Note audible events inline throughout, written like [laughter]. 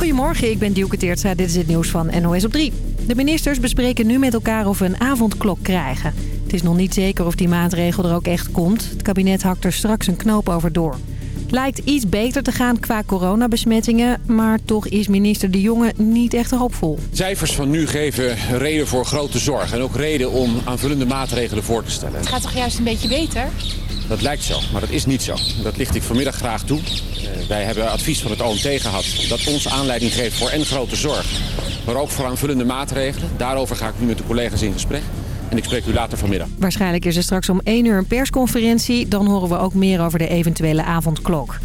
Goedemorgen, ik ben Dielke Teertstra. Dit is het nieuws van NOS op 3. De ministers bespreken nu met elkaar of we een avondklok krijgen. Het is nog niet zeker of die maatregel er ook echt komt. Het kabinet hakt er straks een knoop over door. Het lijkt iets beter te gaan qua coronabesmettingen... maar toch is minister De Jonge niet echt hoopvol. Cijfers van nu geven reden voor grote zorg... en ook reden om aanvullende maatregelen voor te stellen. Het gaat toch juist een beetje beter? Dat lijkt zo, maar dat is niet zo. Dat licht ik vanmiddag graag toe. Uh, wij hebben advies van het OMT gehad dat ons aanleiding geeft voor en grote zorg. Maar ook voor aanvullende maatregelen. Daarover ga ik nu met de collega's in gesprek. En ik spreek u later vanmiddag. Waarschijnlijk is er straks om 1 uur een persconferentie. Dan horen we ook meer over de eventuele avondklok.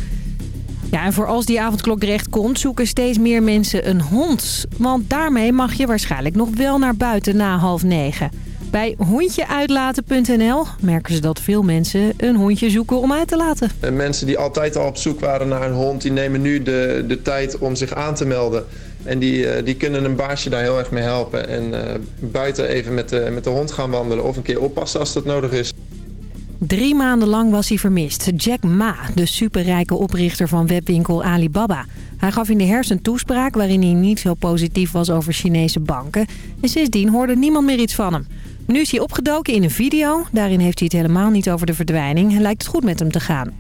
Ja, en voor als die avondklok terecht komt, zoeken steeds meer mensen een hond. Want daarmee mag je waarschijnlijk nog wel naar buiten na half negen. Bij hondjeuitlaten.nl merken ze dat veel mensen een hondje zoeken om uit te laten. En mensen die altijd al op zoek waren naar een hond, die nemen nu de, de tijd om zich aan te melden. En die, die kunnen een baasje daar heel erg mee helpen. En uh, buiten even met de, met de hond gaan wandelen of een keer oppassen als dat nodig is. Drie maanden lang was hij vermist. Jack Ma, de superrijke oprichter van webwinkel Alibaba. Hij gaf in de hersen een toespraak waarin hij niet zo positief was over Chinese banken. En sindsdien hoorde niemand meer iets van hem. Nu is hij opgedoken in een video. Daarin heeft hij het helemaal niet over de verdwijning. Hij lijkt het goed met hem te gaan.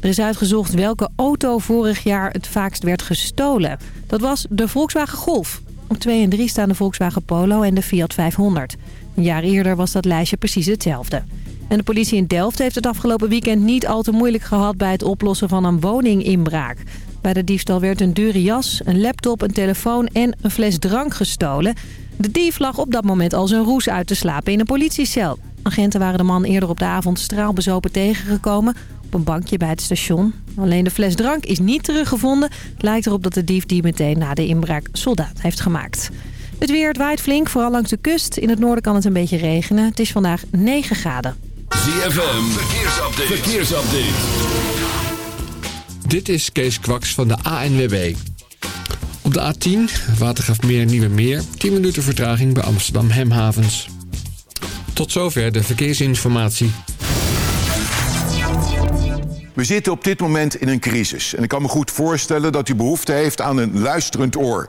Er is uitgezocht welke auto vorig jaar het vaakst werd gestolen. Dat was de Volkswagen Golf. Op 2 en 3 staan de Volkswagen Polo en de Fiat 500. Een jaar eerder was dat lijstje precies hetzelfde. En de politie in Delft heeft het afgelopen weekend niet al te moeilijk gehad... bij het oplossen van een woninginbraak. Bij de diefstal werd een dure jas, een laptop, een telefoon en een fles drank gestolen. De dief lag op dat moment al zijn roes uit te slapen in een politiecel. Agenten waren de man eerder op de avond straalbezopen tegengekomen op een bankje bij het station. Alleen de fles drank is niet teruggevonden. Het lijkt erop dat de dief die meteen na de inbraak soldaat heeft gemaakt. Het weer, het waait flink, vooral langs de kust. In het noorden kan het een beetje regenen. Het is vandaag 9 graden. ZFM, verkeersupdate. verkeersupdate. Dit is Kees Kwaks van de ANWB. Op de A10, Watergraafmeer Nieuwe Meer, 10 minuten vertraging bij Amsterdam Hemhavens. Tot zover de verkeersinformatie. We zitten op dit moment in een crisis. En ik kan me goed voorstellen dat u behoefte heeft aan een luisterend oor.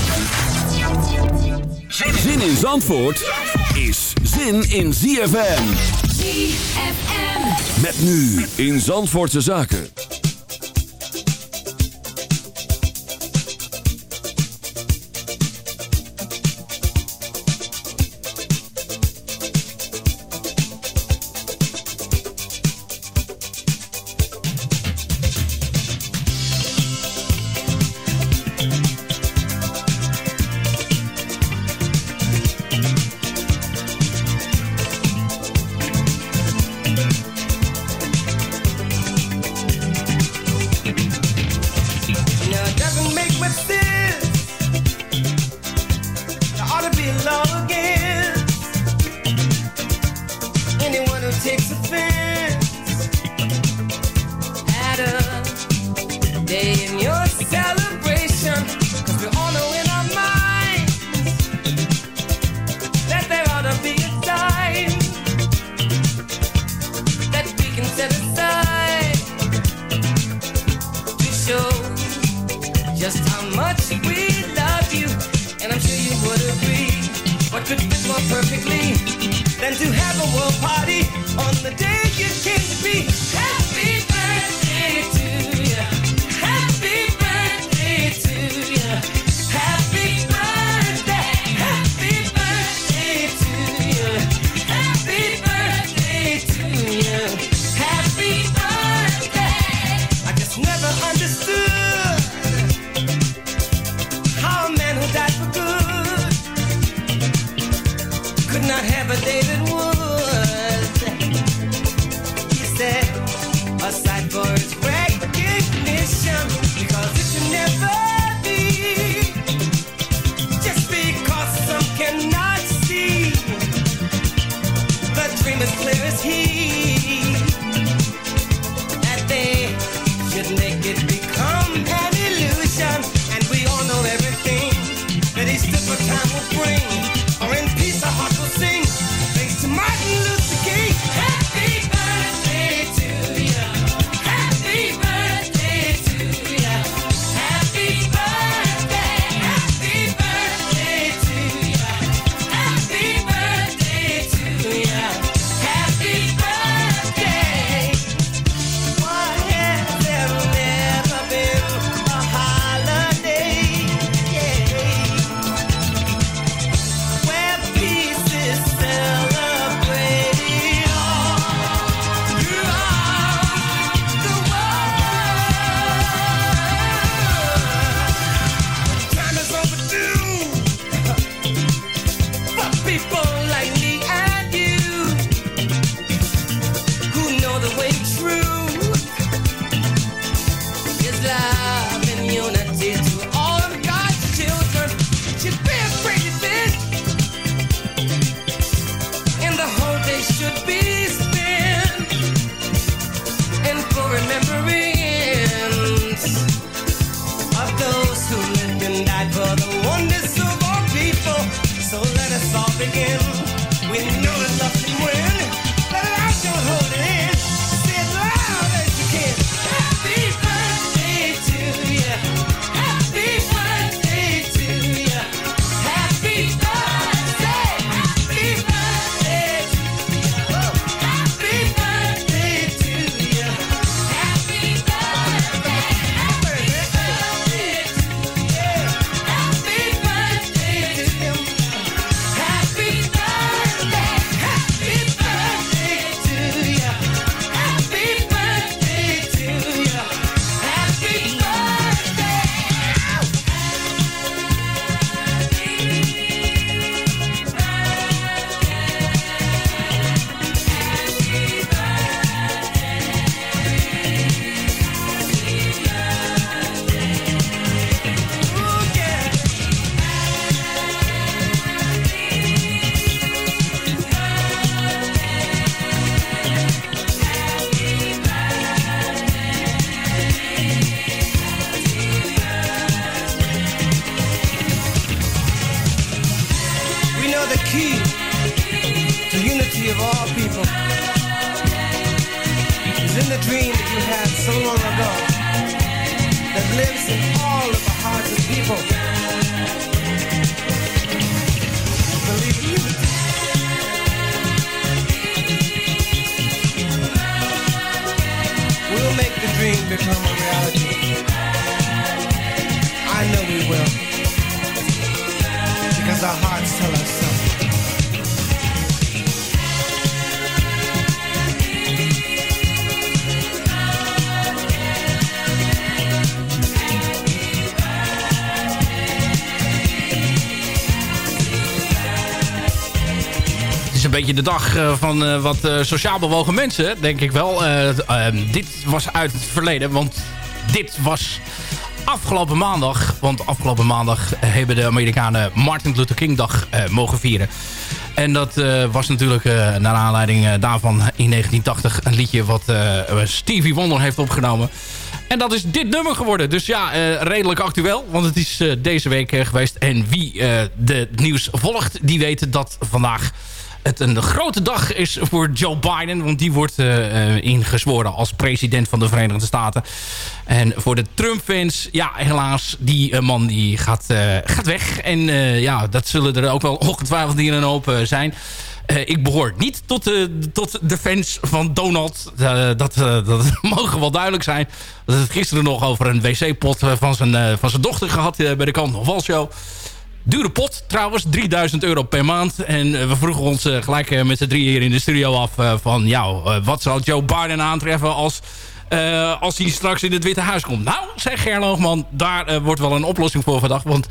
Zin in Zandvoort is zin in ZFM. ZFM. Met nu in Zandvoortse Zaken. Beetje de dag eh, van eh, wat eh, sociaal bewogen mensen, denk ik wel. Dit was uit het verleden, want dit was afgelopen maandag. Want afgelopen maandag hebben de Amerikanen Martin Luther King Dag mogen vieren. En dat was natuurlijk naar aanleiding daarvan in 1980 een liedje wat Stevie Wonder heeft opgenomen. En dat is dit nummer geworden. Dus ja, redelijk actueel. Want het is deze week geweest. En wie de nieuws volgt, die weet dat vandaag het een grote dag is voor Joe Biden. Want die wordt eh, eh, ingezworen als president van de Verenigde Staten. En voor de Trump-fans, ja, helaas, die eh, man die gaat, gaat weg. En ja, dat zullen er ook wel ongetwijfeld hier een hoop zijn. Ik behoor niet tot de, tot de fans van Donald. Dat, dat [laughs] mogen wel duidelijk zijn. Hadden het gisteren nog over een wc-pot van, zijn, van zijn dochter gehad eh, bij de Kant van. Dure pot trouwens, 3000 euro per maand. En eh, we vroegen ons eh, gelijk eh, met z'n drieën hier in de studio af van... ja, wat zal Joe Biden aantreffen als, als hij straks in het Witte Huis komt? Nou, zei Gerloogman, daar wordt wel een oplossing voor verdacht. Want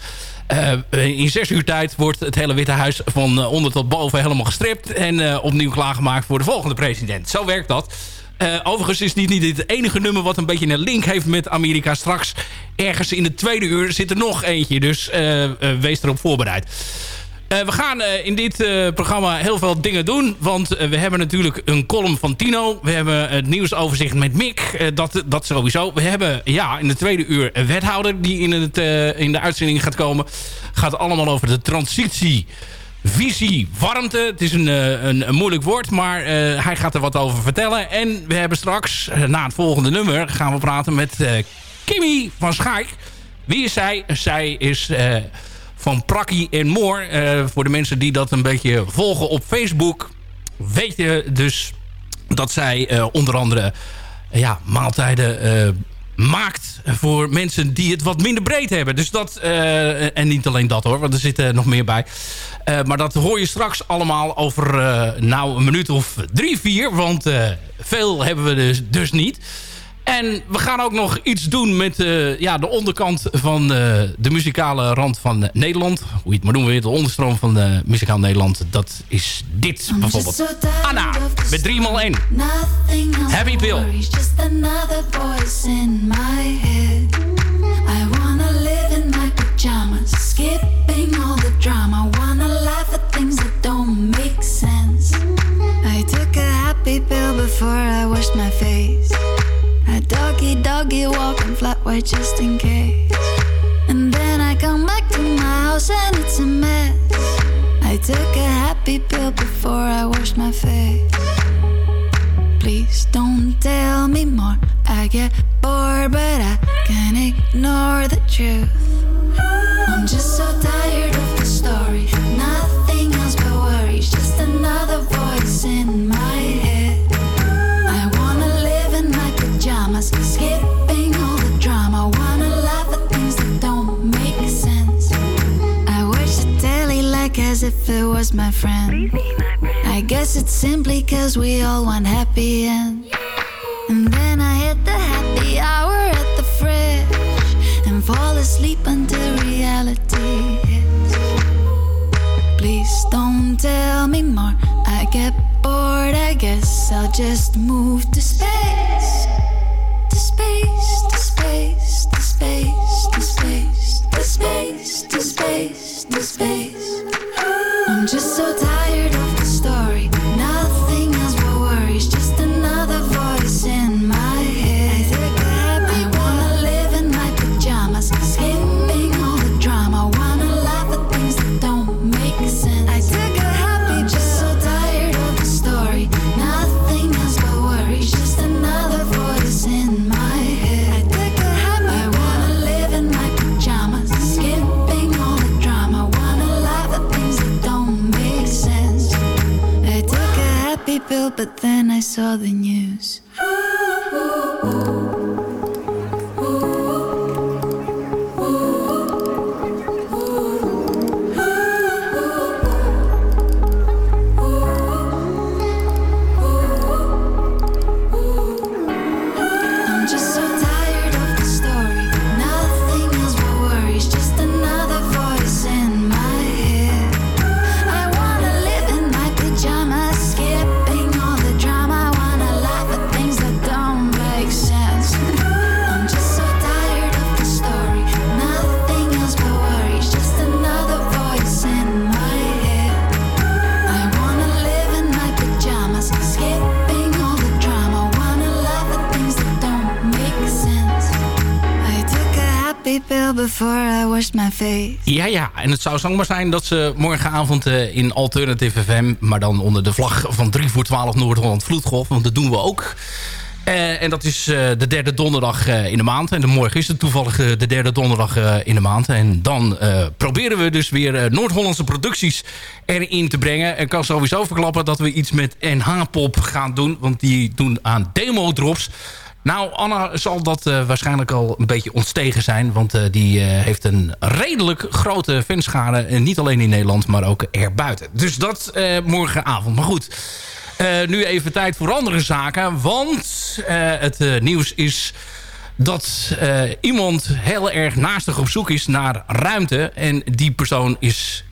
in zes uur tijd wordt het hele Witte Huis van onder tot boven helemaal gestript... en opnieuw klaargemaakt voor de volgende president. Zo werkt dat. Eh, overigens is dit niet het enige nummer wat een beetje een link heeft met Amerika. Straks ergens in de tweede uur zit er nog eentje. Dus eh, eh, wees erop voorbereid. We gaan in dit programma heel veel dingen doen. Want we hebben natuurlijk een column van Tino. We hebben het nieuwsoverzicht met Mick. Dat, dat sowieso. We hebben ja, in de tweede uur een wethouder die in, het, in de uitzending gaat komen. Gaat allemaal over de transitie. Visie, warmte. Het is een, eh, een, een moeilijk woord, maar eh, hij gaat er wat over vertellen. En we hebben straks, eh, na het volgende nummer... gaan we praten met eh, Kimmy van Schaik. Wie is zij? Zij is... van Prakkie en Moor. Voor de mensen die dat een beetje volgen op Facebook... weet je dus dat zij onder andere ja, maaltijden maakt... voor mensen die het wat minder breed hebben. Dus dat, eh, en niet alleen dat hoor, want er zit eh, nog meer bij. Eh, maar dat hoor je straks allemaal over eh, nou een minuut of drie, vier. Want veel hebben we dus, dus niet. En we gaan ook nog iets doen met eh, ja, de onderkant van eh, de muzikale rand van eh, Nederland. Hoe je het maar noemen, de onderstroom van de muzikaal Nederland. Dat is dit bijvoorbeeld. Anna, met 3x1. Happy Pill. Just another voice in my head. I wanna live in my pajamas, skipping all the drama. Wanna laugh at things that don't make sense. I took a happy pill before I washed my face. Doggy doggy walking flat white just in case. And then I come back to my house and it's a mess. I took a happy pill before I washed my face. Please don't tell me more. I get bored, but I can't ignore the truth. It was my friend. I guess it's simply cause we all want happy ends. And then I hit the happy hour at the fridge and fall asleep until reality hits. Please don't tell me more. I get bored, I guess I'll just move to I saw the news. Ja, ja. En het zou zomaar zijn dat ze morgenavond eh, in Alternative FM... maar dan onder de vlag van 3 voor 12 Noord-Holland Vloedgolf... want dat doen we ook. Eh, en dat is eh, de derde donderdag in de maand. En de morgen is het toevallig de derde donderdag in de maand. En dan proberen we dus weer Noord-Hollandse producties erin te brengen. En kan sowieso verklappen dat we iets met NH-pop gaan doen. Want die doen aan demo-drops... Nou, Anna zal dat eh, waarschijnlijk al een beetje ontstegen zijn. Want eh, die eh, heeft een redelijk grote fanschade. En niet alleen in Nederland, maar ook erbuiten. Dus dat morgenavond. Maar goed, nu even tijd voor andere zaken. Want het nieuws is dat iemand heel erg naastig op zoek is naar ruimte. En die persoon is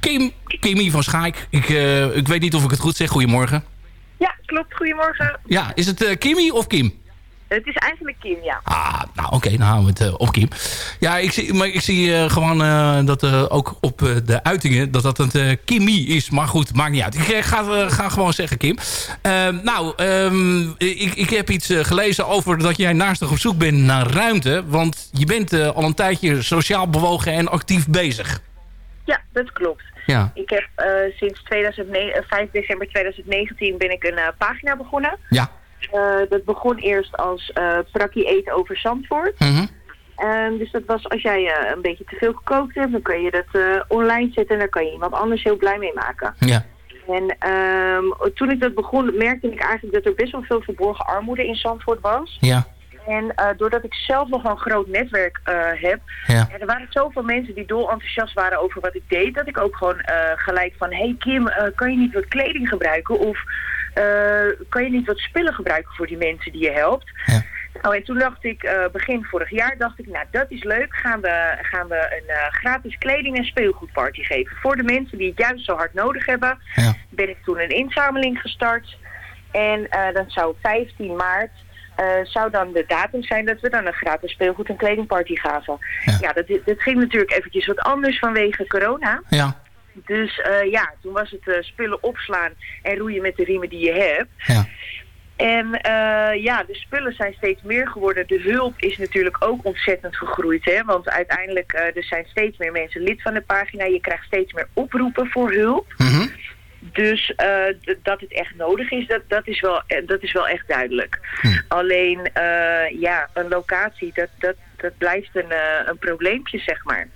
Kim, Kimmy van Schaik. Ik, ik weet niet of ik het goed zeg. Goedemorgen. Ja, klopt. Goedemorgen. Ja, is het Kimmy of Kim? Het is eigenlijk Kim, ja. Ah, nou oké, dan houden we het eh, op Kim. Ja, ik zie, maar ik zie eh, gewoon eh, dat ook op de uitingen dat dat een uh, Kimmy is. Maar goed, maakt niet uit. Ik ga, ga gewoon zeggen Kim. Eh, nou, ehm, ik, ik heb iets gelezen over dat jij naastig op zoek bent naar ruimte. Want je bent al een tijdje sociaal bewogen en actief bezig. Ja, dat klopt. Ja. Ik heb sinds 2009, eh, 5 december 2019 ben ik een pagina begonnen. Ja. Eh, dat begon eerst als eh Prakkie eten over Zandvoort. Mhm. Ehm, dus dat was als jij eh, een beetje te veel gekookt hebt, dan kun je dat online zetten en daar kan je iemand anders heel blij mee maken. Ja. En ehm, toen ik dat begon, merkte ik eigenlijk dat er best wel veel verborgen armoede in Zandvoort was. Ja. En doordat ik zelf nog een groot netwerk heb, Ja. en er waren zoveel mensen die dol enthousiast waren over wat ik deed, dat ik ook gewoon gelijk van, hey Kim, kan je niet wat kleding gebruiken? Of kan je niet wat spullen gebruiken voor die mensen die je helpt? Nou, en toen dacht ik, eh, begin vorig jaar, dacht ik, nou dat is leuk, gaan we, gaan we een eh, gratis kleding- en speelgoedparty geven. Voor de mensen die het juist zo hard nodig hebben, ben ik toen een inzameling gestart. En eh, dan zou 15 maart eh, zou dan de datum zijn dat we dan een gratis speelgoed- en kledingparty gaven. Ja, dat, dat ging natuurlijk eventjes wat anders vanwege corona. Ja. Dus eh, ja, toen was het eh, spullen opslaan en roeien met de riemen die je hebt. Ja. En eh, ja, de spullen zijn steeds meer geworden. De hulp is natuurlijk ook ontzettend gegroeid. Hè? Want uiteindelijk uh, er zijn steeds meer mensen lid van de pagina. Je krijgt steeds meer oproepen voor hulp. Mhm. Dus uh, dat het echt nodig is, dat, dat, is, wel, dat is wel echt duidelijk. Hm. Alleen, ja, een locatie, dat, dat, dat blijft een, een probleempje, zeg maar.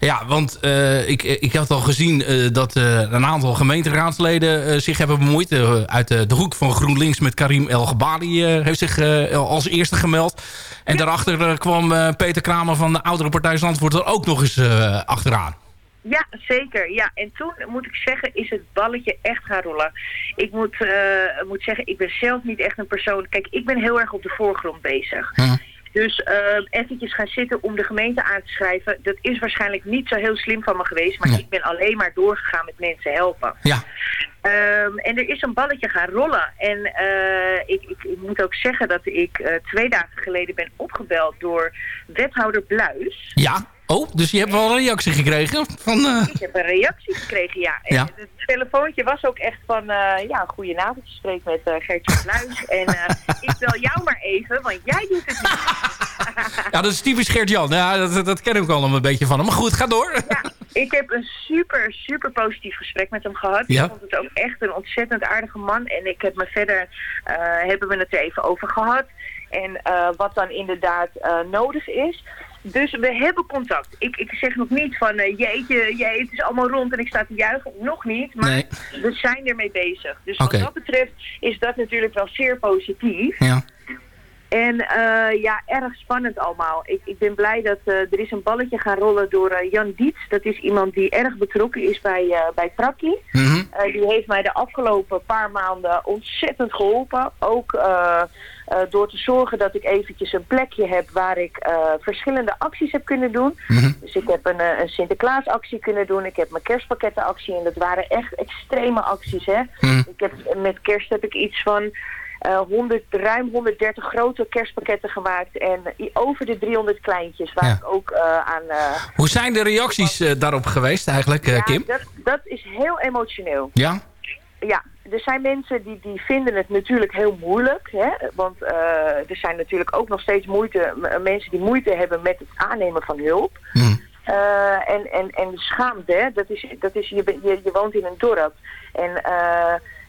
Ja, want uh, ik, ik had al gezien uh, dat uh, een aantal gemeenteraadsleden zich hebben bemoeid. uit de hoek van GroenLinks met Karim El Gabali heeft zich als eerste gemeld. En ja. daarachter kwam Peter Kramer van de oudere partij Zandvoort er ook nog eens achteraan. Ja, zeker. Ja, en toen moet ik zeggen, is het balletje echt gaan rollen. Ik moet, moet zeggen, ik ben zelf niet echt een persoon... Kijk, ik ben heel erg op de voorgrond bezig. Hm. Dus uh, eventjes gaan zitten om de gemeente aan te schrijven... dat is waarschijnlijk niet zo heel slim van me geweest... maar ja. ik ben alleen maar doorgegaan met mensen helpen. Ja. Um, en er is een balletje gaan rollen. En uh, ik, ik, ik, moet ook zeggen dat ik uh, twee dagen geleden ben opgebeld door wethouder Bluis. Ja, oh, dus je hebt wel een reactie gekregen? Van, uh... Ik heb een reactie gekregen, ja. En. Het telefoontje was ook echt van, ja, goedenavond, je spreekt met Gertje Bluis. en ik bel jou maar even, want jij doet het niet. [laughs] ja, dat is typisch Gert-Jan. Ja, dat, dat ken ik al een beetje van hem. Maar goed, ga door. Ja, ik heb een super, super positief gesprek met hem gehad. Ja. Ik vond het ook echt een ontzettend aardige man. En ik heb me verder, uh, hebben we het er even over gehad. En uh, wat dan inderdaad uh, nodig is. Dus we hebben contact. Ik, ik zeg nog niet van, uh, jeetje, jeetje, het is allemaal rond en ik sta te juichen. Nog niet, maar nee. we zijn ermee bezig. Dus okay. wat dat betreft is dat natuurlijk wel zeer positief. Ja. En uh, ja, erg spannend allemaal. Ik, ik ben blij dat uh, er is een balletje gaan rollen door uh, Jan Dietz. Dat is iemand die erg betrokken is bij, bij Prakkie. Mm -hmm. die heeft mij de afgelopen paar maanden ontzettend geholpen. Ook door te zorgen dat ik eventjes een plekje heb waar ik verschillende acties heb kunnen doen. Mm -hmm. Dus ik heb een, een Sinterklaasactie kunnen doen. Ik heb mijn kerstpakkettenactie. En dat waren echt extreme acties. Hè? Mhm. -hmm. ik heb, met kerst heb ik iets van... Uh, 100, ruim 130 grote kerstpakketten gemaakt en over de 300 kleintjes waar ja. ik ook uh, aan... Uh, Hoe zijn de reacties daarop geweest eigenlijk, ja, Kim? Dat, dat is heel emotioneel. Ja? Ja, er zijn mensen die, die vinden het natuurlijk heel moeilijk. Hè? Want er zijn natuurlijk ook nog steeds moeite, mensen die moeite hebben met het aannemen van hulp. Hmm. en, en, en schaamte, hè? Dat is, dat is, je, je, je woont in een dorp. En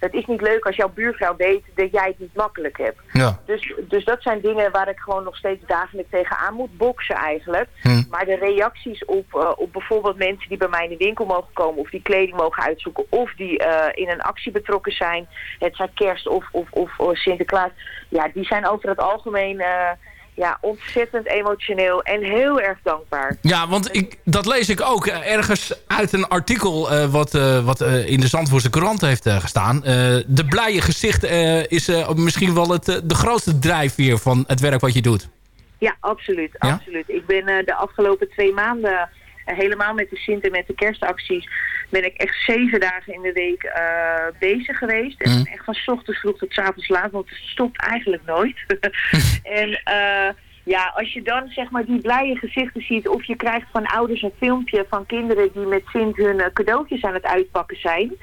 het is niet leuk als jouw buurvrouw weet dat jij het niet makkelijk hebt. Ja. Dus, dus dat zijn dingen waar ik gewoon nog steeds dagelijks tegenaan moet boksen eigenlijk. Hm. Maar de reacties op, uh, op bijvoorbeeld mensen die bij mij in de winkel mogen komen... of die kleding mogen uitzoeken of die uh, in een actie betrokken zijn... het zijn kerst of, of, of, of Sinterklaas... ja, die zijn over het algemeen... Uh, ja, ontzettend emotioneel en heel erg dankbaar. Ja, want ik, dat lees ik ook ergens uit een artikel uh, wat, uh, wat uh, in de Zandvoortse krant heeft gestaan. de blije gezicht is misschien wel het, de grootste drijfveer van het werk wat je doet. Ja, absoluut. absoluut. Ik ben de afgelopen twee maanden helemaal met de Sint en met de kerstacties ben ik echt zeven dagen in de week eh, bezig geweest. En echt van 's ochtends vroeg tot 's avonds laat, want het stopt eigenlijk nooit. [laughs] en eh, ja, als je dan zeg maar die blije gezichten ziet, of je krijgt van ouders een filmpje van kinderen die met Sint hun eh, cadeautjes aan het uitpakken zijn.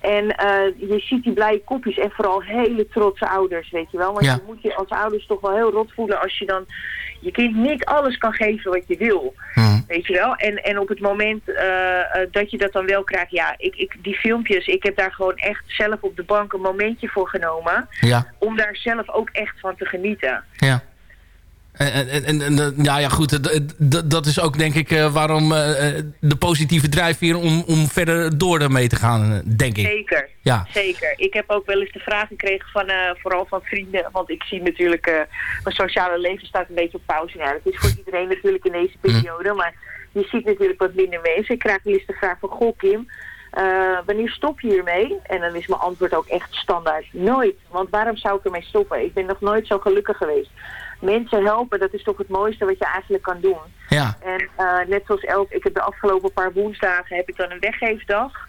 En eh, je ziet die blije kopjes en vooral hele trotse ouders, weet je wel. Want Ja. je moet je als ouders toch wel heel rot voelen als je dan je kind niet alles kan geven wat je wil. Weet je wel? En, en op het moment eh, eh, dat je dat dan wel krijgt, ja, ik, ik, die filmpjes, ik heb daar gewoon echt zelf op de bank een momentje voor genomen. Ja. Om daar zelf ook echt van te genieten. Ja. En, en, en, eh, ja, ja, goed. Dat is ook denk ik eh, waarom eh, de positieve drijfveer om, om verder door ermee te gaan, denk ik. Zeker. Ja. Zeker. Ik heb ook wel eens de vraag gekregen van, vooral van vrienden. Want ik zie natuurlijk, mijn sociale leven staat een beetje op pauze. Ja, dat is voor iedereen natuurlijk in deze periode. Maar je ziet natuurlijk wat minder mensen. Ik krijg wel eens de vraag van, goh Kim, wanneer stop je hiermee? En dan is mijn antwoord ook echt standaard. Nooit. Want waarom zou ik ermee stoppen? Ik ben nog nooit zo gelukkig geweest. Mensen helpen, dat is toch het mooiste wat je eigenlijk kan doen. Ja. En eh, net zoals elk, ik heb de afgelopen paar woensdagen heb ik dan een weggeefdag.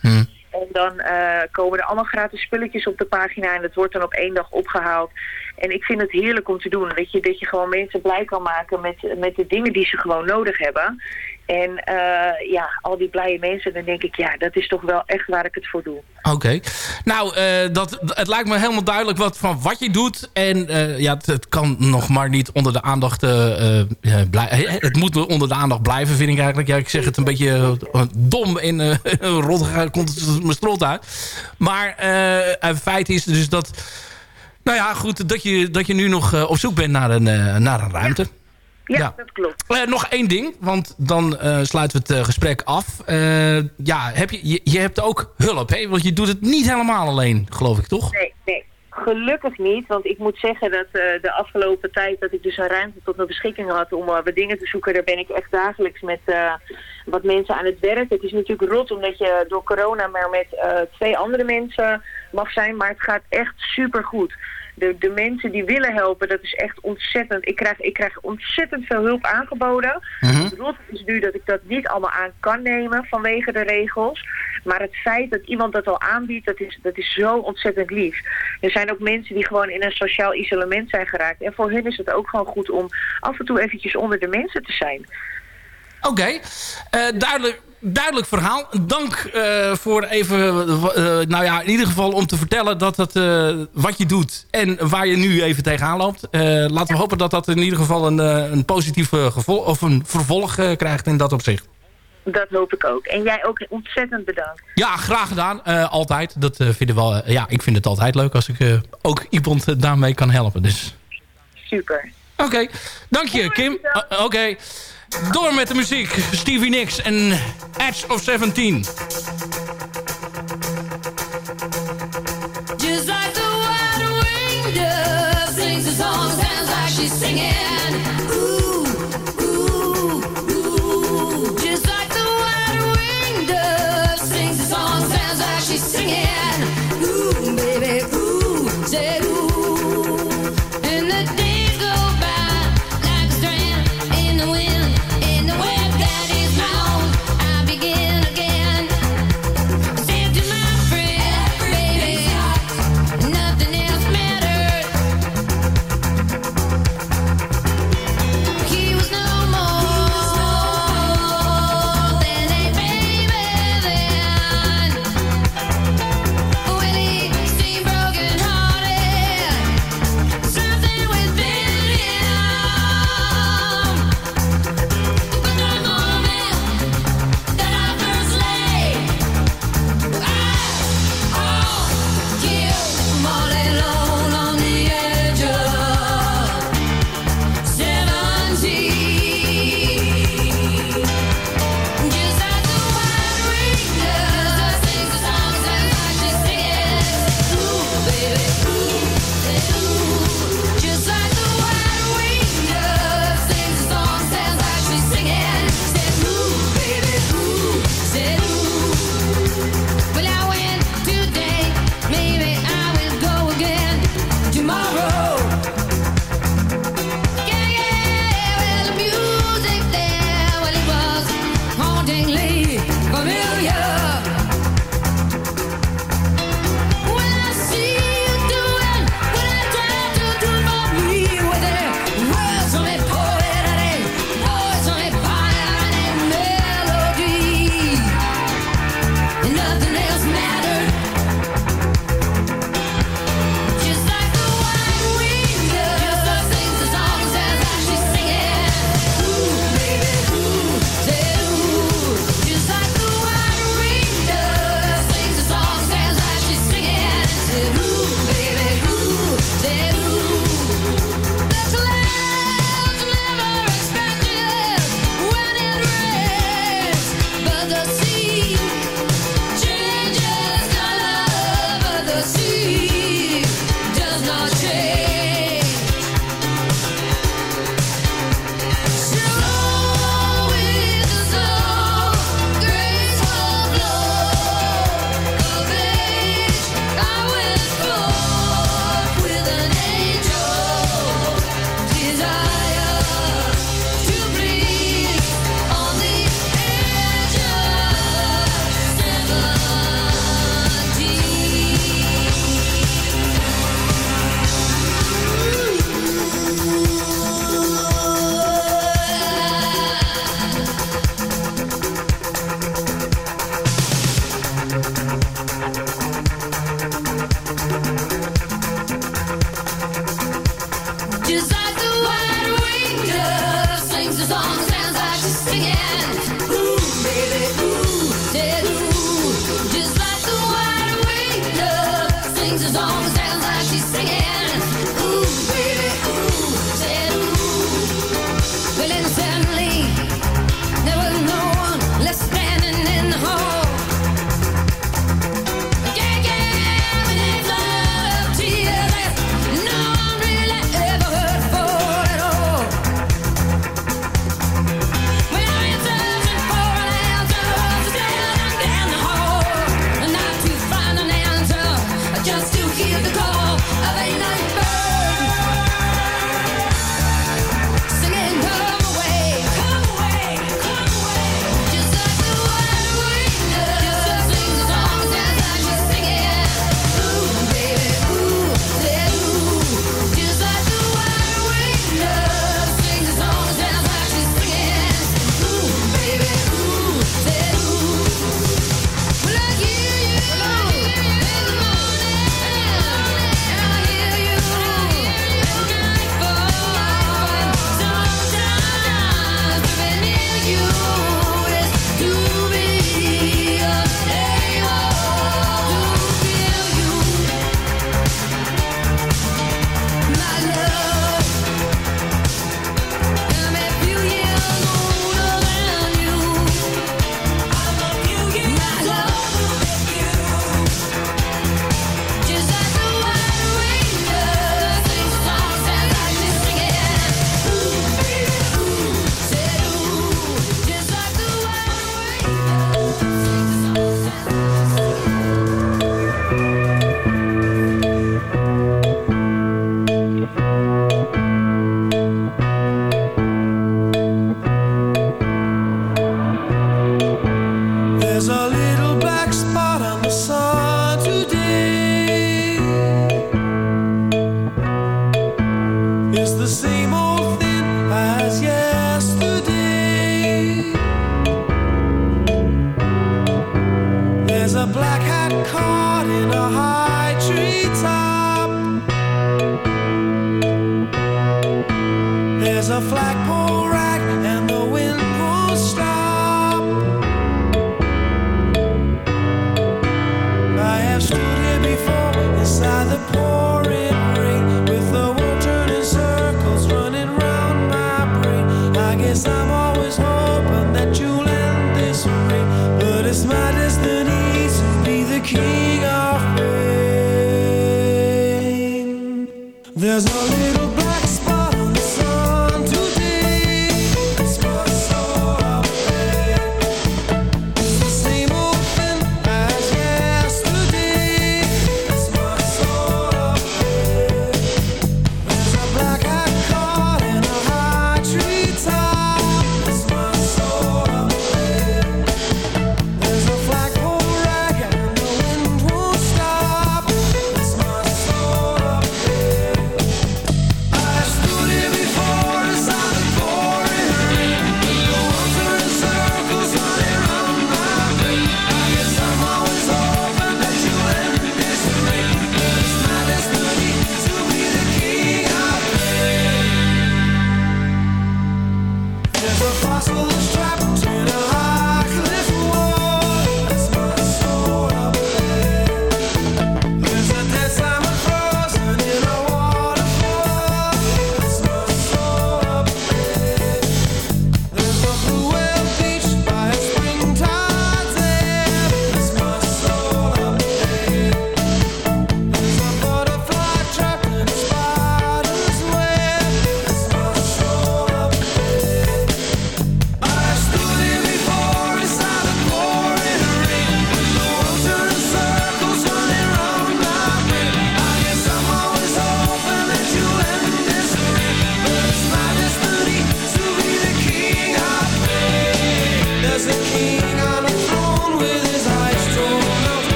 En dan eh, komen er allemaal gratis spulletjes op de pagina en dat wordt dan op één dag opgehaald. En ik vind het heerlijk om te doen. Weet je, dat je gewoon mensen blij kan maken met, met de dingen die ze gewoon nodig hebben. En eh, ja, al die blije mensen, dan denk ik, ja, dat is toch wel echt waar ik het voor doe. Oké. Nou, eh, dat, het lijkt me helemaal duidelijk wat, van wat je doet. En eh, ja, het, kan nog maar niet onder de aandacht. Het moet onder de aandacht blijven, vind ik eigenlijk. Ja, ik zeg het een beetje dom en [laughs] uh, rot komt mijn strot uit. Maar het feit is dus dat... Nou ja, goed, dat je, dat je nu nog op zoek bent naar een, naar een ruimte. Ja, Ja. dat klopt. Eh, nog één ding, want dan eh, sluiten we het eh, gesprek af. Ja, heb je, je, je hebt ook hulp, hè? Want je doet het niet helemaal alleen, geloof ik, toch? Nee, nee. Gelukkig niet, want ik moet zeggen dat de afgelopen tijd dat ik dus een ruimte tot mijn beschikking had om wat dingen te zoeken, daar ben ik echt dagelijks met wat mensen aan het werk. Het is natuurlijk rot omdat je door corona maar met twee andere mensen mag zijn, maar het gaat echt super goed. De, de mensen die willen helpen, dat is echt ontzettend. Ik krijg, ik krijg ontzettend veel hulp aangeboden. Het rot is nu dat ik dat niet allemaal aan kan nemen vanwege de regels. Maar het feit dat iemand dat al aanbiedt, dat is, dat is zo ontzettend lief. Er zijn ook mensen die gewoon in een sociaal isolement zijn geraakt. En voor hun is het ook gewoon goed om af en toe eventjes onder de mensen te zijn. Oké, Eh, duidelijk, duidelijk verhaal. Dank eh, voor even, eh, nou ja, in ieder geval om te vertellen dat het, eh, wat je doet en waar je nu even tegenaan loopt. Laten we hopen dat dat in ieder geval een, een positief gevolg of een vervolg krijgt in dat opzicht. Dat hoop ik ook. En jij ook ontzettend bedankt. Ja, graag gedaan. Altijd. Dat vinden we wel. ja, ik vind het altijd leuk als ik ook iemand daarmee kan helpen. Dus. Super. Oké, dank je Kim. Oké, door met de muziek. Stevie Nicks en Edge of 17. Just like the winged dove sings a song, sounds like she's singing.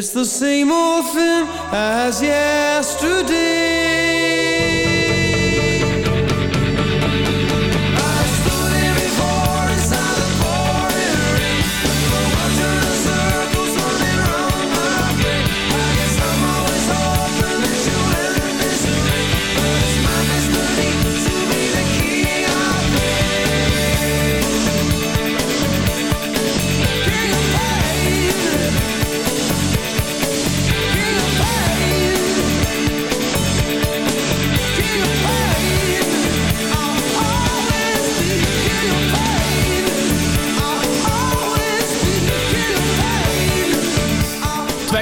It's the same old thing as yesterday.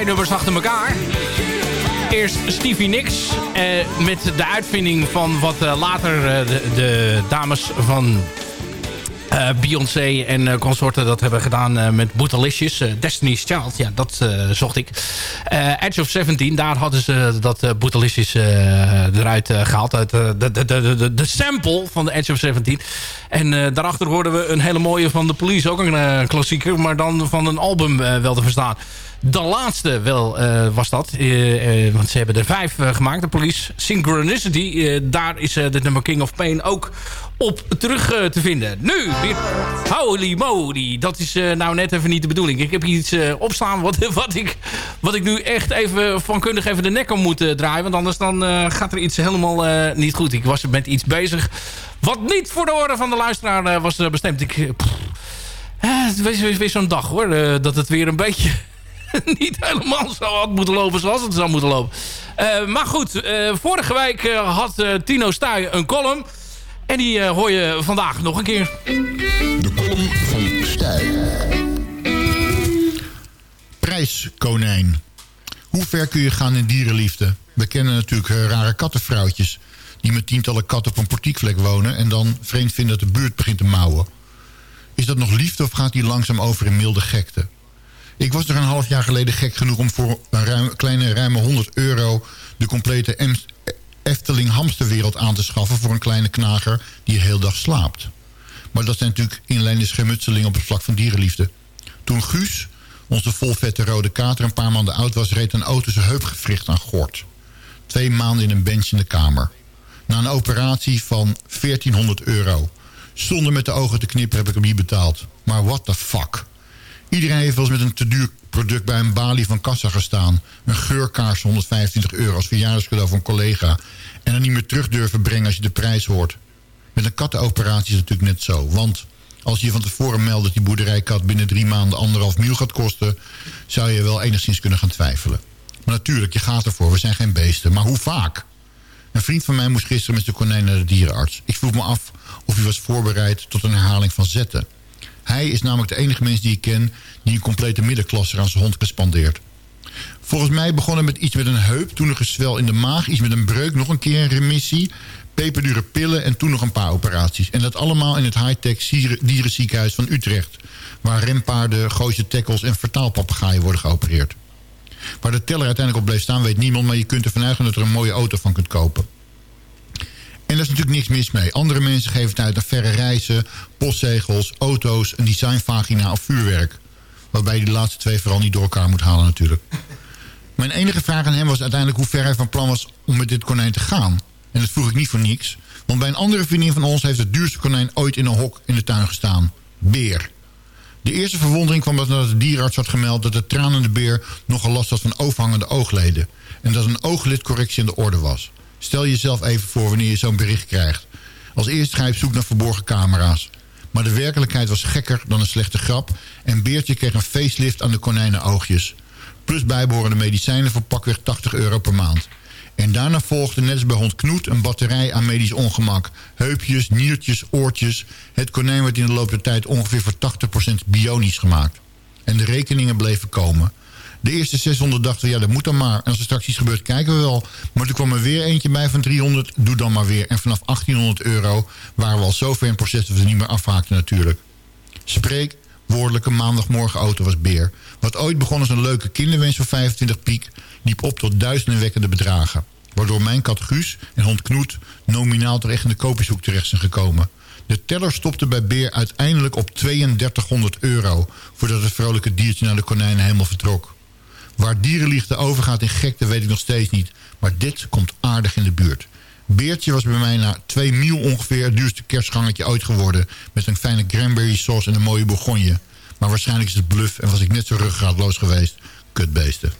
nummers achter elkaar. Eerst Stevie Nicks eh, met de uitvinding van wat eh, later eh, de, de, dames van uh, Beyoncé en uh, consorten dat hebben gedaan uh, met Boetelicious. Destiny's Child, ja, dat zocht ik. Edge of 17, daar hadden ze dat uh, eruit gehaald. Uit, de, de, de, de, sample van de Edge of 17. En daarachter hoorden we een hele mooie van The Police. Ook een klassieker, maar dan van een album wel te verstaan. De laatste wel eh, was dat. Eh, eh, want ze hebben er vijf gemaakt, de police. Synchronicity, daar is de nummer King of Pain ook op terug te vinden. Nu, weer, holy moly. Dat is nou net even niet de bedoeling. Ik heb hier iets opstaan wat, [laughs] wat, ik, wat ik nu echt even vankundig even de nek om moet draaien. Want anders dan gaat er iets helemaal niet goed. Ik was met iets bezig wat niet voor de oren van de luisteraar was bestemd. Ik... Pff, het is weer zo'n dag hoor, dat het weer een beetje [laughs] niet helemaal zo had moeten lopen zoals het zou moeten lopen. Eh, maar goed, eh, vorige week eh, had Tino Stuy een column. En die hoor je vandaag nog een keer. De column van Stijl. Prijskonijn. Hoe ver kun je gaan in dierenliefde? We kennen natuurlijk rare kattenvrouwtjes... die met tientallen katten op een portiekvlek wonen... en dan vreemd vinden dat de buurt begint te mouwen. Is dat nog liefde of gaat die langzaam over in milde gekte? Ik was er een half jaar geleden gek genoeg om voor een kleine ruime 100 euro... de complete Efteling hamsterwereld aan te schaffen... voor een kleine knager die de hele dag slaapt. Maar dat zijn natuurlijk inlijnde schermutselingen op het vlak van dierenliefde. Toen Guus, onze volvette rode kater, een paar maanden oud was... reed een auto zijn heup gewricht aan gort. Twee maanden in een bench in de kamer. Na een operatie van 1400 euro. Zonder met de ogen te knippen heb ik hem niet betaald. Maar what the fuck? Iedereen heeft wel eens met een te duur product bij een balie van kassa gestaan. Een geurkaars 125 euro als verjaardagscadeau van een collega. En dan niet meer terug durven brengen als je de prijs hoort. Met een kattenoperatie is het natuurlijk net zo. Want als je van tevoren meldt dat die boerderijkat binnen drie maanden anderhalf mil gaat kosten... zou je wel enigszins kunnen gaan twijfelen. Maar natuurlijk, je gaat ervoor. We zijn geen beesten. Maar hoe vaak? Een vriend van mij moest gisteren met zijn konijn naar de dierenarts. Ik vroeg me af of hij was voorbereid tot een herhaling van zetten. Hij is namelijk de enige mens die ik ken... die een complete middenklasse aan zijn hond respondeert. Volgens mij begon het met iets met een heup... toen een gezwel in de maag, iets met een breuk... nog een keer een remissie, peperdure pillen... en toen nog een paar operaties. En dat allemaal in het high-tech dierenziekenhuis van Utrecht... waar rempaarden, gooise tackles en vertaalpapegaaien worden geopereerd. Waar de teller uiteindelijk op bleef staan weet niemand... maar je kunt ervan uitgaan dat er een mooie auto van kunt kopen. En daar is natuurlijk niks mis mee. Andere mensen geven het uit aan verre reizen, postzegels, auto's, een designvagina of vuurwerk. Waarbij je die laatste twee vooral niet door elkaar moet halen natuurlijk. Mijn enige vraag aan hem was uiteindelijk hoe ver hij van plan was om met dit konijn te gaan. En dat vroeg ik niet voor niks. Want bij een andere vriendin van ons heeft het duurste konijn ooit in een hok in de tuin gestaan. Beer. De eerste verwondering kwam nadat de dierenarts had gemeld... dat de tranende beer nogal last had van overhangende oogleden. En dat een ooglidcorrectie in de orde was. Stel jezelf even voor wanneer je zo'n bericht krijgt. Als eerste ga je op zoek naar verborgen camera's. Maar de werkelijkheid was gekker dan een slechte grap... en Beertje kreeg een facelift aan de konijnenoogjes. Plus bijbehorende medicijnen voor pakweg 80 euro per maand. En daarna volgde net als bij hond Knoet een batterij aan medisch ongemak. Heupjes, niertjes, oortjes. Het konijn werd in de loop der tijd ongeveer voor 80% bionisch gemaakt. En de rekeningen bleven komen. De eerste 600 dachten we, ja, dat moet dan maar. En als er straks iets gebeurt, kijken we wel. Maar er kwam er weer eentje bij van 300, doe dan maar weer. En vanaf 1800 euro waren we al zover in proces... dat we niet meer afhaakten natuurlijk. Spreek, woordelijke maandagmorgenauto was beer. Wat ooit begon als een leuke kinderwens van 25 piek... liep op tot duizelingwekkende bedragen. Waardoor mijn kat Guus en hond Knoet... nominaal terecht in de koopjeshoek terecht zijn gekomen. De teller stopte bij Beer uiteindelijk op 3200 euro... voordat het vrolijke diertje naar de konijnen helemaal vertrok. Waar dierenliefde overgaat in gekte weet ik nog steeds niet. Maar dit komt aardig in de buurt. Beertje was bij mij na twee mil ongeveer het duurste kerstgangetje ooit geworden... met een fijne cranberry sauce en een mooie bourgogne. Maar waarschijnlijk is het bluff en was ik net zo ruggraatloos geweest. Kutbeesten.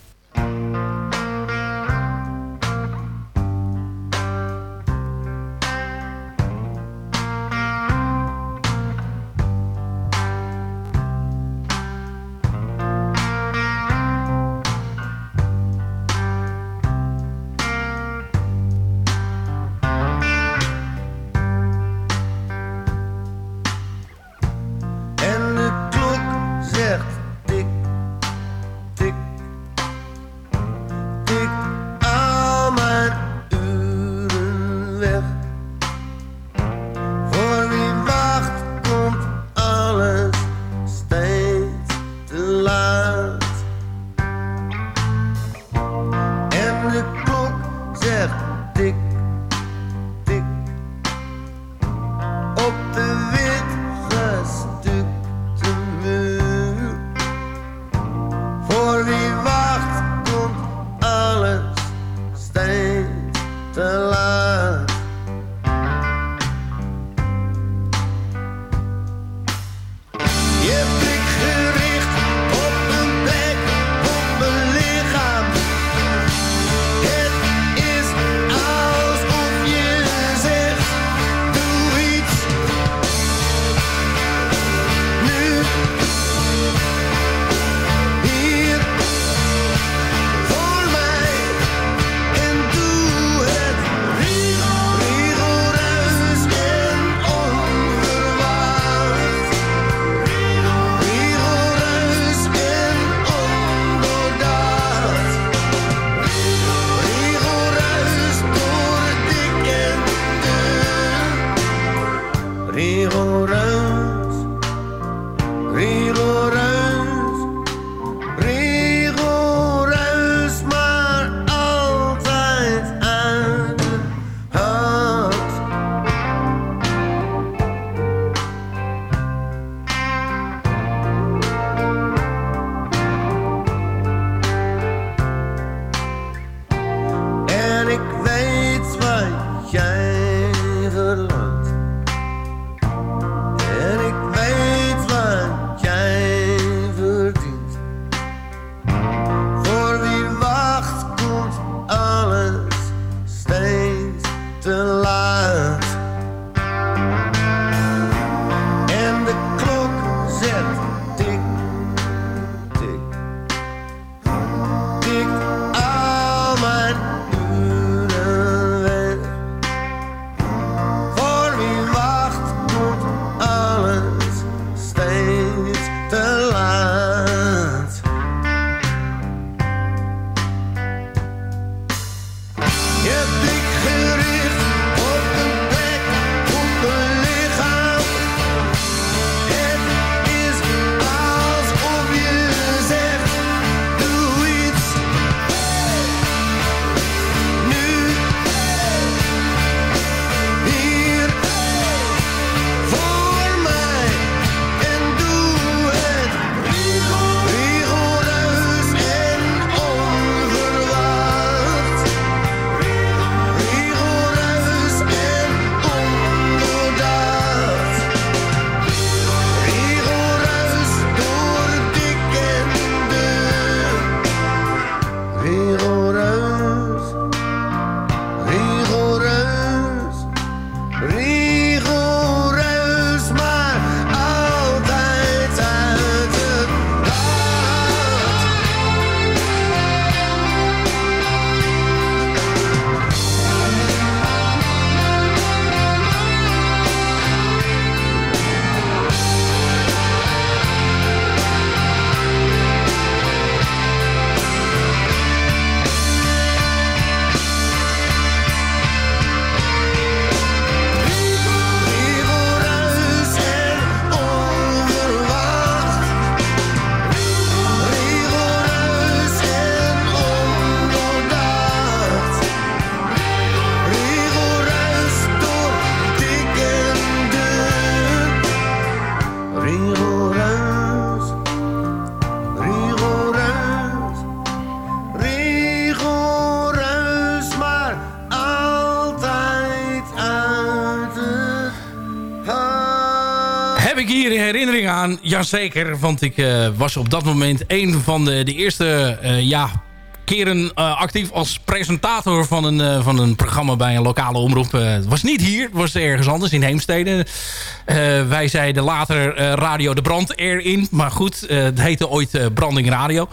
Jazeker, want ik eh, was op dat moment een van de, de eerste eh, ja, keren eh, actief als presentator van een, van een programma bij een lokale omroep. Het was niet hier, het was ergens anders in Heemstede. Wij zeiden later Radio de Brand erin, maar goed, het heette ooit Branding Radio.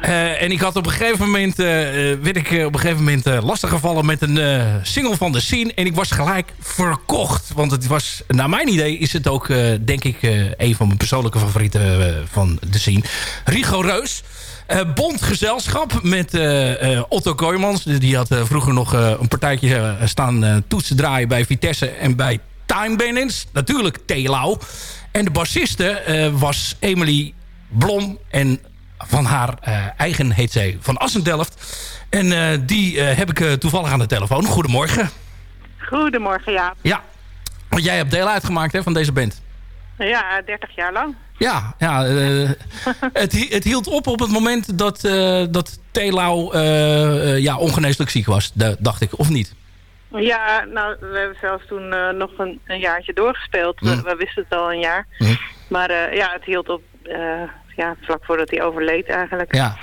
Eh, en ik had op een gegeven moment, eh, eh, werd ik op een gegeven moment lastiggevallen met een single van de scene. En ik was gelijk verkocht. Want het was, naar mijn idee is het ook, denk ik, een van mijn persoonlijke favorieten van de scene. Rigoureus. Eh bond gezelschap met Otto Kooijmans. Die had vroeger nog een partijtje staan toetsen draaien bij Vitesse en bij Time Bandits. Natuurlijk Telau. En de bassiste was Emily Blom. En van haar eh, eigen heet zij Van Assendelft. En eh, die eh, heb ik toevallig aan de telefoon. Goedemorgen. Goedemorgen, ja. Ja, want jij hebt deel uitgemaakt hè, van deze band. Ja, 30 jaar lang. Ja, ja [laughs] het, het hield op op het moment dat, eh dat Telau ja, ongeneeslijk ziek was, da- dacht ik. Of niet? Ja, nou, we hebben zelfs toen nog een, een jaartje doorgespeeld. We, we wisten het al een jaar. Maar eh, ja, het hield op ja, vlak voordat hij overleed eigenlijk. Ja.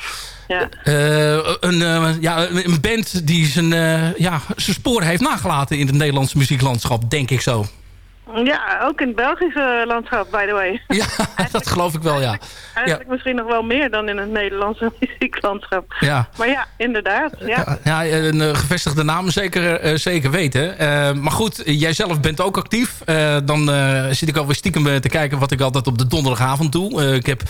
Ja. Eh, een, eh, ja, een band die zijn, eh, ja, zijn sporen heeft nagelaten in het Nederlandse muzieklandschap, denk ik zo. Ja, ook in het Belgische landschap, by the way. Ja, [laughs] dat geloof ik wel, ja. Eigenlijk misschien nog wel meer dan in het Nederlandse [laughs] muzieklandschap. Ja. Maar ja, inderdaad. Ja. Ja, een eh, gevestigde naam zeker, eh, zeker weten. Eh, maar goed, jij zelf bent ook actief. Dan zit ik alweer stiekem te kijken wat ik altijd op de donderdagavond doe. Ik heb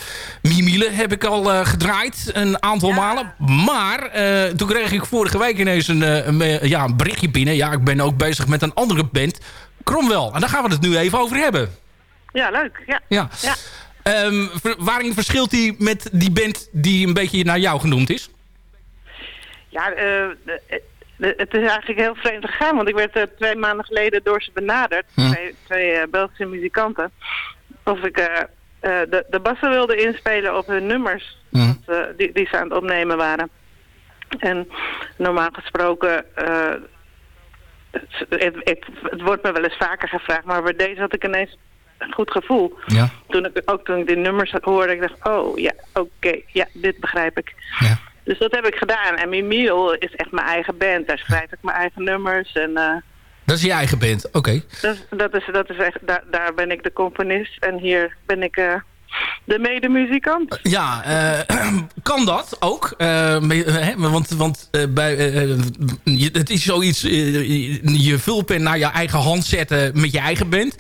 Mimiele heb ik al gedraaid een aantal malen. Maar toen kreeg ik vorige week ineens een, een, ja, een berichtje binnen. Ja, ik ben ook bezig met een andere band. Cromwell. En daar gaan we het nu even over hebben. ja, leuk. Ja. Ja. ja. Ehm, waarin verschilt die met die band die een beetje naar jou genoemd is? Ja, eh, de- de- het is eigenlijk heel vreemd gegaan, want ik werd eh, twee maanden geleden door ze benaderd, Hm. twee, twee eh, Belgische muzikanten, of ik eh, eh, de, de bassen wilde inspelen op hun nummers Hm. eh, die, die ze aan het opnemen waren. En normaal gesproken, eh, het, het, wordt me wel eens vaker gevraagd, maar bij deze had ik ineens een goed gevoel. Ja. Toen ik, ook toen ik die nummers hoorde, ik dacht, oh ja, oké, ja, dit begrijp ik. Ja. Dus dat heb ik gedaan. En Mimiel is echt mijn eigen band. Daar schrijf ik mijn eigen nummers. En eh, Dat is je eigen band, oké. dat, dat is, dat is echt, daar, daar ben ik de componist. En hier ben ik eh, de medemuzikant. Ja, eh, [clears throat] kan dat ook? Eh, want want eh, bij, je- het is zoiets, je vulpen naar je eigen hand zetten met je eigen band.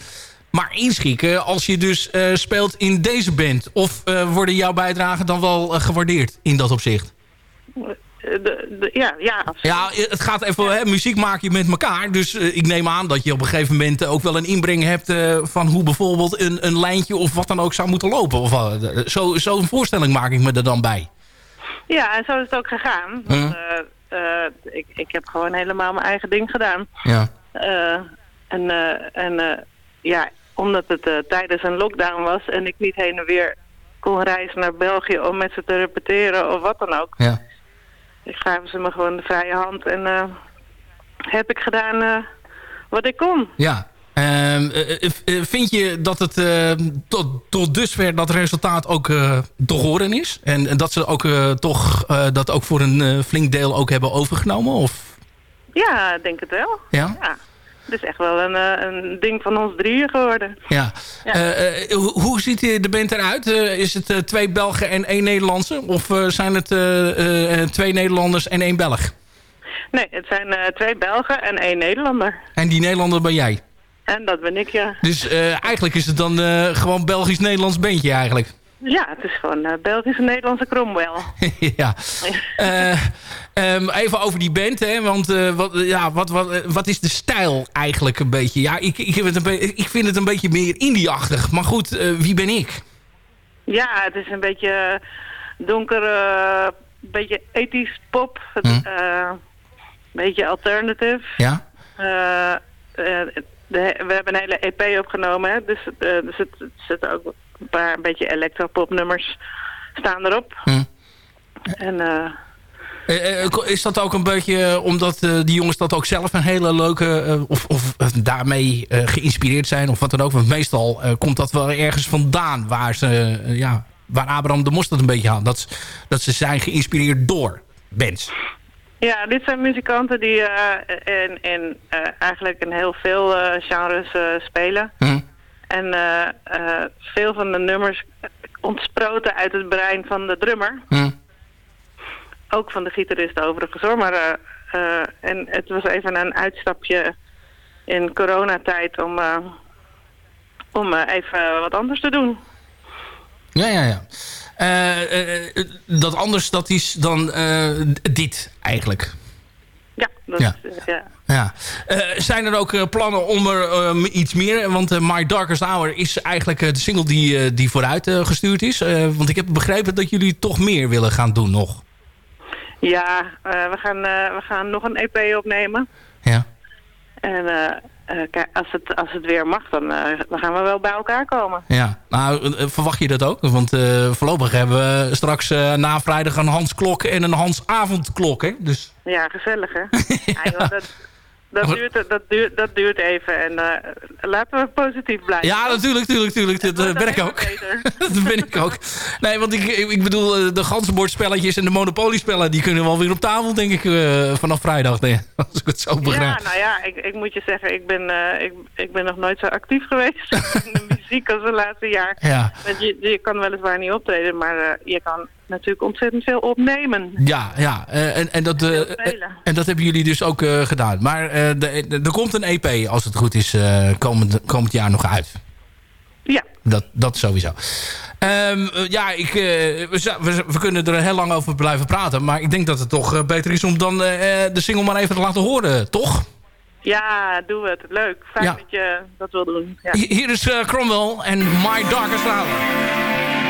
Maar inschikken als je dus speelt in deze band. Of worden jouw bijdragen dan wel gewaardeerd in dat opzicht? De, de, ja, ja, absoluut. Ja, het gaat even, hè, muziek maak je met elkaar. Dus eh, ik neem aan dat je op een gegeven moment ook wel een inbreng hebt... eh, van hoe bijvoorbeeld een, een lijntje of wat dan ook zou moeten lopen. Of, uh, zo Zo'n voorstelling maak ik me er dan bij. Ja, en zo is het ook gegaan. Want, ik, ik heb gewoon helemaal mijn eigen ding gedaan. Ja. en en ja, omdat het tijdens een lockdown was en ik niet heen en weer kon reizen naar België om met ze te repeteren of wat dan ook. Ja. Ik gaven ze me gewoon de vrije hand en uh, heb ik gedaan uh, wat ik kon. Ja. Uh, vind je dat het tot, tot dusver dat resultaat ook te horen is? En, en, dat ze ook toch dat ook voor een flink deel ook hebben overgenomen? Of? Ja, ik denk het wel. Ja? ja. Het is echt wel een, een ding van ons drieën geworden. Ja. ja. Uh, uh, hoe, hoe ziet de band eruit? Uh, is het twee Belgen en één Nederlandse? Of zijn het twee Nederlanders en één Belg? Nee, het zijn twee Belgen en één Nederlander. En die Nederlander ben jij? En dat ben ik, ja. Dus eigenlijk is het dan gewoon Belgisch-Nederlands bandje eigenlijk? Ja, het is gewoon uh, Belgische-Nederlandse Cromwell. [laughs] ja. uh, um, even over die band, hè. Want uh, wat, ja, wat, wat, wat is de stijl eigenlijk een beetje? Ja, ik, ik, heb het een ik vind het een beetje meer indie-achtig. Maar goed, wie ben ik? Ja, het is een beetje donker, een beetje ethisch pop. Hm. Een beetje alternative. Ja. De, we hebben een hele EP opgenomen, hè. Dus, dus het, het zit ook een paar een beetje electropopnummers staan erop. Hm. En, uh, is dat ook een beetje omdat uh, die jongens dat ook zelf een hele leuke... Uh, of, of daarmee geïnspireerd zijn of wat dan ook? Want meestal komt dat wel ergens vandaan waar, ze, ja, waar Abraham de Mosterd een beetje aan. Dat, dat ze zijn geïnspireerd door bands. Ja, dit zijn muzikanten die in, in eigenlijk in heel veel genres spelen. Hm. En uh, uh, veel van de nummers ontsproten uit het brein van de drummer. Hm. Ook van de gitarist overigens hoor. Maar, uh, en het was even een uitstapje in coronatijd om, om even wat anders te doen. Ja, ja, ja. dat anders, dat is dan dit eigenlijk. Ja, dat ja. Is, ja. Ja. Uh, zijn er ook uh, plannen om er uh, iets meer... want My Darkest Hour is eigenlijk de single die, die vooruit gestuurd is. want ik heb begrepen dat jullie toch meer willen gaan doen nog. Ja, we, gaan, we gaan nog een EP opnemen. Ja. En kijk, als, het, als het weer mag, dan, dan gaan we wel bij elkaar komen. Ja, nou verwacht je dat ook? Want voorlopig hebben we straks na vrijdag een Hans Klok en een Hans Avondklok. Hè? Dus... Ja, gezellig hè. [laughs] ja. dat, dat, duurt, dat, duurt, dat duurt even en uh, laten we positief blijven. Ja, natuurlijk, natuurlijk, natuurlijk. Dat ben ik ook. [laughs] dat ben ik ook. Nee, want ik, ik bedoel, de ganzenbordspelletjes en de monopoliespellen... die kunnen wel weer op tafel, denk ik, uh, vanaf vrijdag. Nee, [laughs] als ik het zo begrijp. Ja, nou ja, ik, ik moet je zeggen, ik ben, uh, ik, ik ben nog nooit zo actief geweest [laughs] in de muziek als het laatste jaar. Ja. Want je, je kan weliswaar niet optreden, maar je kan natuurlijk ontzettend veel opnemen. Ja, ja. Uh, en, en, dat, uh, en dat hebben jullie dus ook uh, gedaan. Maar er komt een EP, als het goed is, komend, komend jaar nog uit. Ja. Dat, dat sowieso. Um, ja, ik, we, we, we, kunnen er heel lang over blijven praten. Maar ik denk dat het toch beter is om dan de single maar even te laten horen, toch? Ja, doe het. Leuk. Fijn ja. dat je dat wil doen. Ja. Hier is Cromwell en My Darkest Hour.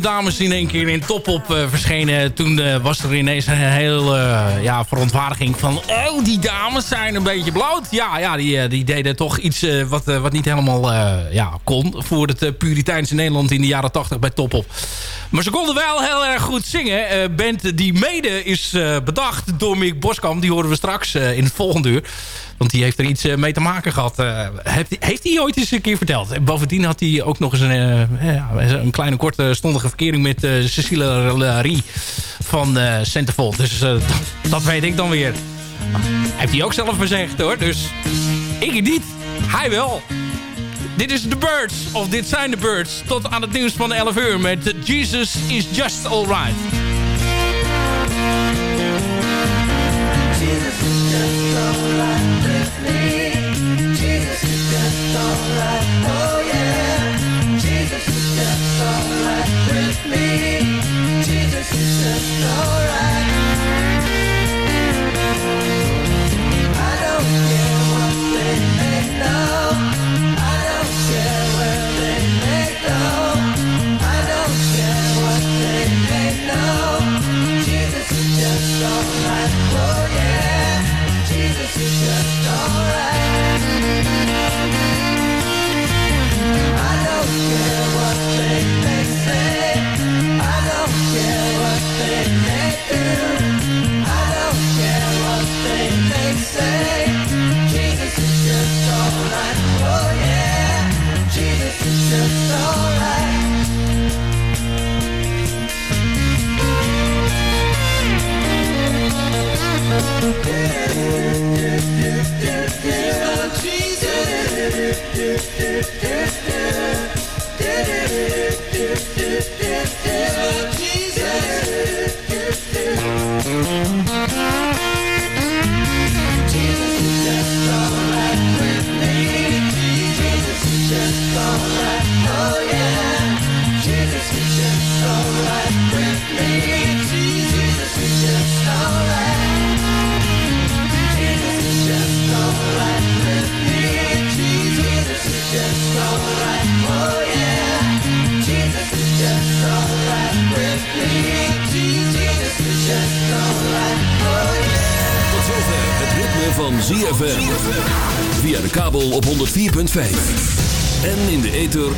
de dames in één keer in top op eh, verschenen. Toen eh, was er ineens een heel eh, ja, verontwaardiging van... Oh, die dames zijn een beetje bloot. Ja, ja die, die deden toch iets wat, wat niet helemaal ja, kon... voor het Puriteinse Nederland in de jaren tachtig bij Topop. Maar ze konden wel heel erg goed zingen. Uh, band die mede is eh, bedacht door Mick Boskamp. Die horen we straks eh, in het volgende uur. Want die heeft er iets mee te maken gehad. heeft, heeft hij ooit eens een keer verteld. Bovendien had hij ook nog eens een, een kleine korte stondige verkering... met Cecile Larry van uh, Centerfold. Dus dat, dat, weet ik dan weer. Heeft hij ook zelf gezegd hoor. Dus ik niet. Hij wel. Dit is The Birds, of dit zijn de Birds. Tot aan het nieuws van 11 uur met Jesus is Just Alright.